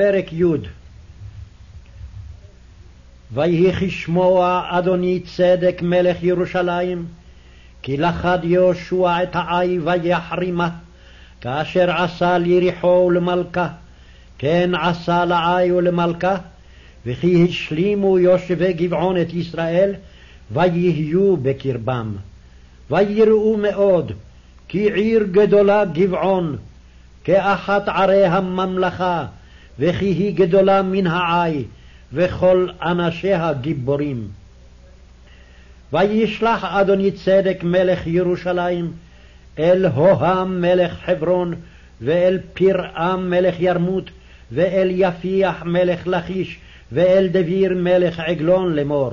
פרק י' ויהי כשמוע אדוני צדק מלך ירושלים, כי לכד יהושע את העי ויחרימה, כאשר עשה ליריחו ולמלכה, כן עשה לעי ולמלכה, וכי השלימו יושבי גבעון את ישראל, ויהיו בקרבם. ויראו מאוד, כי עיר גדולה גבעון, כאחת ערי הממלכה, וכי היא גדולה מן העי, וכל אנשיה גיבורים. וישלח אדוני צדק מלך ירושלים אל הוהם מלך חברון, ואל פרעם מלך ירמות, ואל יפיח מלך לכיש, ואל דביר מלך עגלון לאמור.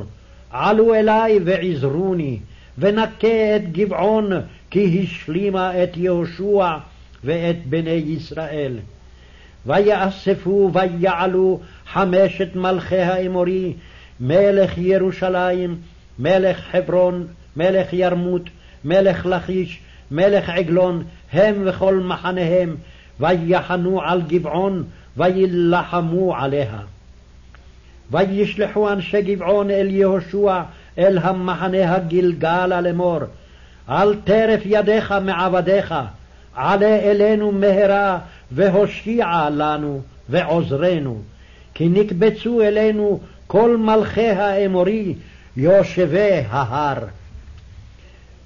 עלו אלי ועזרוני, ונקה את גבעון, כי השלימה את יהושע ואת בני ישראל. ויאספו ויעלו חמשת מלכי האמורי, מלך ירושלים, מלך חברון, מלך ירמות, מלך לכיש, מלך עגלון, הם וכל מחניהם, ויחנו על גבעון, ויילחמו עליה. וישלחו אנשי גבעון אל יהושע, אל המחנה הגלגלה לאמור, אל טרף ידיך מעבדיך, עלה אלינו מהרה, והושיע לנו ועוזרנו, כי נקבצו אלינו כל מלכי האמורי, יושבי ההר.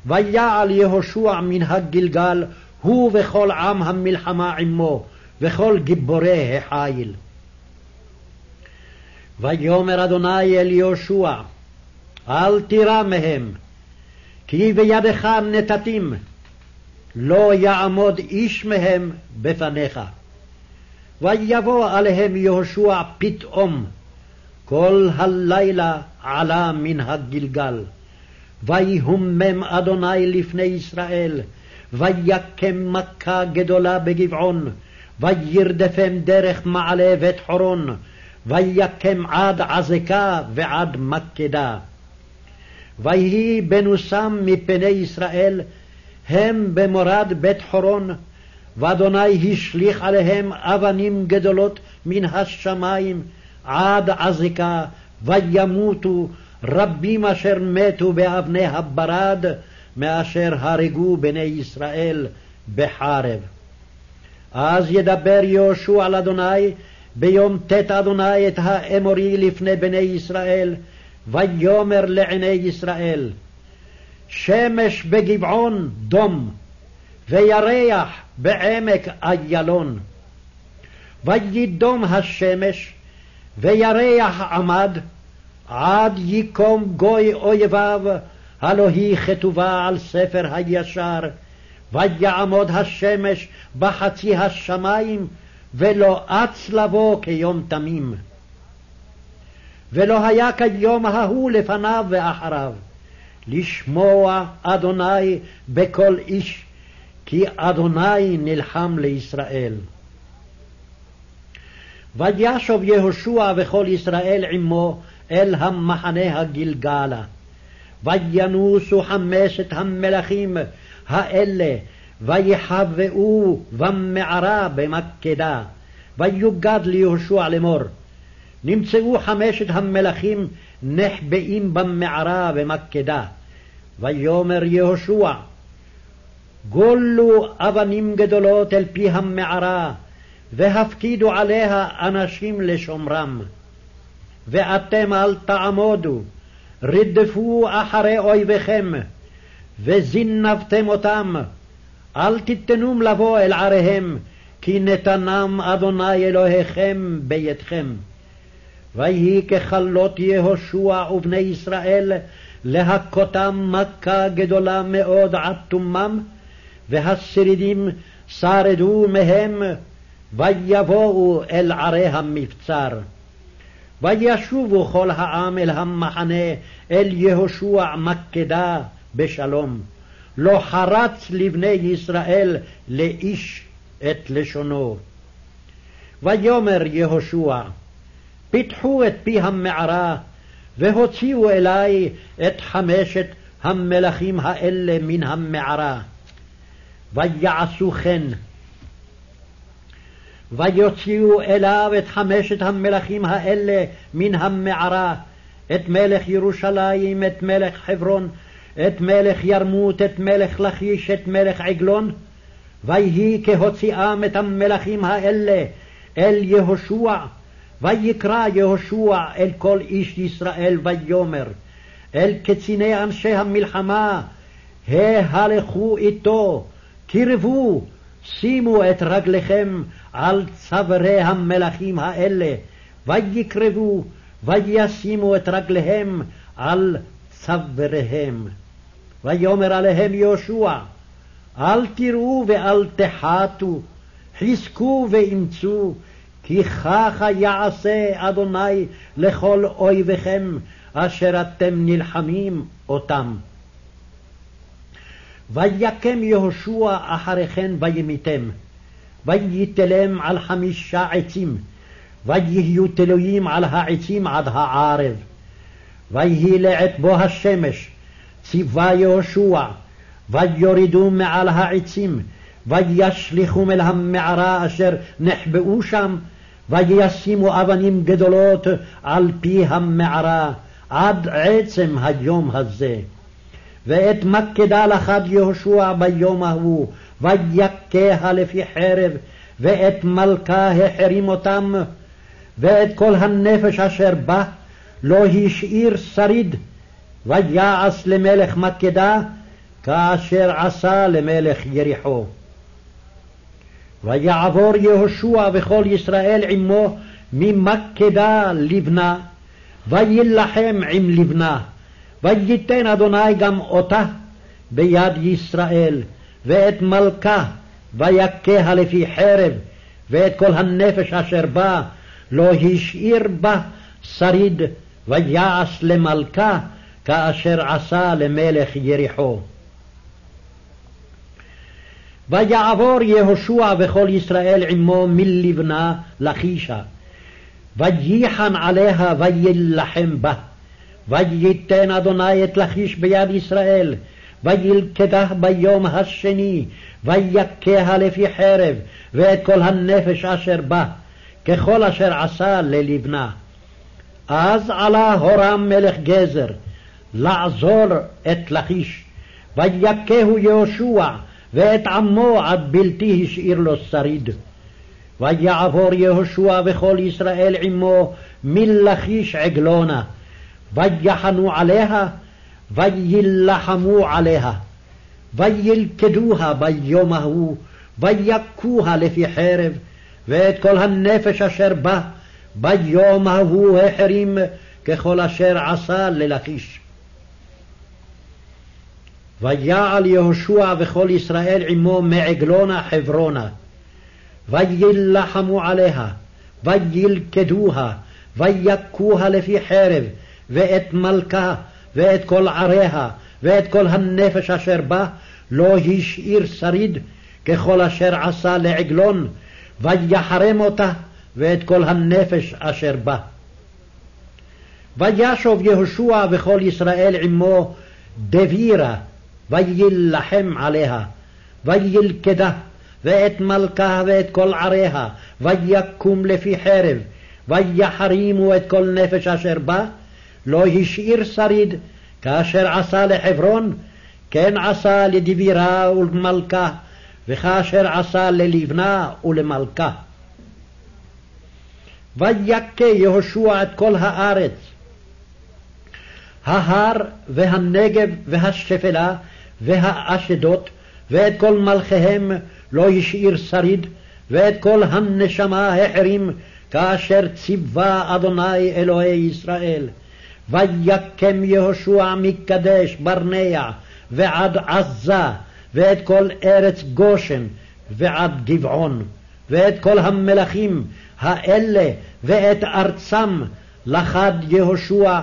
ויעל יהושע מן הגלגל, הוא וכל עם המלחמה עמו, וכל גיבורי החיל. ויאמר אדוני אל יהושע, אל תירא מהם, כי בידך נתתים, לא יעמוד איש מהם בפניך. ויבוא עליהם יהושע פתאום, כל הלילה עלה מן הגלגל. ויהומם אדוני לפני ישראל, ויקם מכה גדולה בגבעון, וירדפם דרך מעלה בית חורון, ויקם עד עזקה ועד מקדה. ויהי בנוסם מפני ישראל, הם במורד בית חורון, ואדוני השליך עליהם אבנים גדולות מן השמיים עד עזקה, וימותו רבים אשר מתו באבני הברד, מאשר הרגו בני ישראל בחרב. אז ידבר יהושע על אדוני ביום ט' אדוני את האמורי לפני בני ישראל, ויאמר לעיני ישראל, שמש בגבעון דום, וירח בעמק איילון. וידום השמש, וירח עמד, עד יקום גוי אויביו, הלא היא כתובה על ספר הישר, ויעמוד השמש בחצי השמים, ולא אץ לבוא כיום תמים. ולא היה כיום ההוא לפניו ואחריו, לשמוע אדוני בכל איש, כי אדוני נלחם לישראל. וישוב יהושע וכל ישראל עמו אל המחנה הגלגלה. וינוסו חמשת המלכים האלה, ויחבאו במערה במקדה. ויוגד ליהושע לאמור, נמצאו חמשת המלכים נחבאים במערה במקדה. ויאמר יהושע, גולו אבנים גדולות אל פי המערה, והפקידו עליה אנשים לשומרם. ואתם אל תעמודו, רדפו אחרי אויביכם, וזינבתם אותם, אל תיתנום לבוא אל עריהם, כי נתנם אדוני אלוהיכם בידכם. ויהי ככלות יהושע ובני ישראל להכותם מכה גדולה מאוד עד תומם, והשרידים שרדו מהם, ויבואו אל ערי המבצר. וישובו כל העם אל המחנה, אל יהושע מקדה בשלום. לא חרץ לבני ישראל לאיש את לשונו. ויאמר יהושע, פיתחו את פי המערה, והוציאו אלי את חמשת המלכים האלה מן המערה. ויעשו כן. ויוציאו אליו את חמשת המלכים האלה מן המערה, את מלך ירושלים, את מלך חברון, את מלך ירמות, את מלך לכיש, את מלך עגלון, ויהי כהוציאם את המלכים האלה אל יהושע, ויקרא יהושע אל כל איש ישראל ויאמר, אל קציני אנשי המלחמה, ההלכו איתו, קרבו, שימו את רגליכם על צווארי המלכים האלה, ויקרבו, וישימו את רגליהם על צוואריהם. ויאמר עליהם יהושע, אל תראו ואל תחתו, חזקו ואמצו, כי ככה יעשה אדוני לכל אויביכם, אשר אתם נלחמים אותם. ויקם יהושע אחרי כן וימיתם, ויתלם על חמישה עצים, ויהיו תלויים על העצים עד הערב. ויהי לעת בו השמש, ציווה יהושע, ויורידו מעל העצים, וישליכום אל המערה אשר נחבאו שם, וישימו אבנים גדולות על פי המערה, עד עצם היום הזה. ואת מקדה לחד יהושע ביום ההוא, ויכהה לפי חרב, ואת מלכה החרים אותם, ואת כל הנפש אשר בה לא השאיר שריד, ויעש למלך מקדה, כאשר עשה למלך יריחו. ויעבור יהושע וכל ישראל עמו ממקדה לבנה, ויילחם עם לבנה, וייתן אדוני גם אותה ביד ישראל, ואת מלכה, ויכה לפי חרב, ואת כל הנפש אשר בה, לא השאיר בה שריד, ויעש למלכה, כאשר עשה למלך יריחו. ויעבור יהושע וכל ישראל עמו מלבנה לכישה, וייחן עליה ויילחם בה. וייתן אדוני את לכיש ביד ישראל, וילכדה ביום השני, ויכה לפי חרב, ואת כל הנפש אשר בה, ככל אשר עשה ללבנה. אז עלה הורם מלך גזר, לעזור את לכיש, ויכהו יהושע, ואת עמו עד בלתי השאיר לו שריד. ויעבור יהושע וכל ישראל עמו מלכיש עגלונה, ויחנו עליה, ויילחמו עליה, וילכדוה ביום ההוא, ויכוה לפי חרב, ואת כל הנפש אשר בה, ביום ההוא החרים, ככל אשר עשה ללכיש. ויעל יהושע וכל ישראל עמו מעגלונה חברונה, ויילחמו עליה, וילכדוה, ויכוה לפי חרב, ואת מלכה, ואת כל עריה, ואת כל הנפש אשר בה, לא השאיר שריד, ככל אשר עשה לעגלון, ויחרם אותה, ואת כל הנפש אשר בה. וישוב יהושע וכל ישראל עמו דבירה, ויילחם עליה, וילכדה, ואת מלכה ואת כל עריה, ויקום לפי חרב, ויחרימו את כל נפש אשר בה, לא השאיר שריד, כאשר עשה לחברון, כן עשה לדבירה ולמלכה, וכאשר עשה ללבנה ולמלכה. ויכה יהושע את כל הארץ, ההר והנגב והשפלה והאשדות, ואת כל מלכיהם לא השאיר שריד, ואת כל הנשמה החרים, כאשר ציווה אדוני אלוהי ישראל. ויקם יהושע מקדש ברנע ועד עזה, ואת כל ארץ גושן ועד גבעון, ואת כל המלכים האלה ואת ארצם לחד יהושע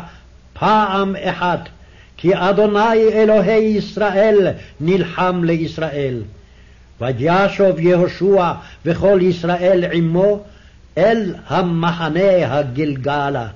פעם אחת, כי אדוני אלוהי ישראל נלחם לישראל. וישוב יהושע וכל ישראל עמו אל המחנה הגלגלה.